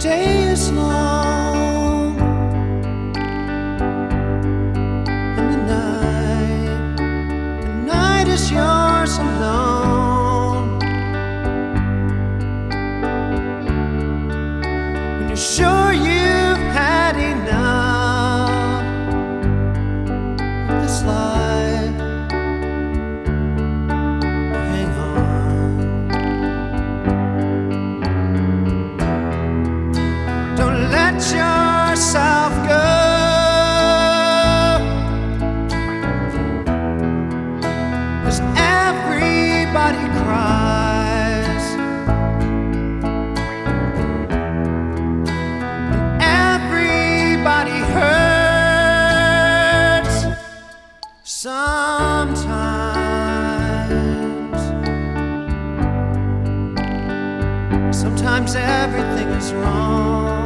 day is long Sometimes everything is wrong.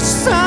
But.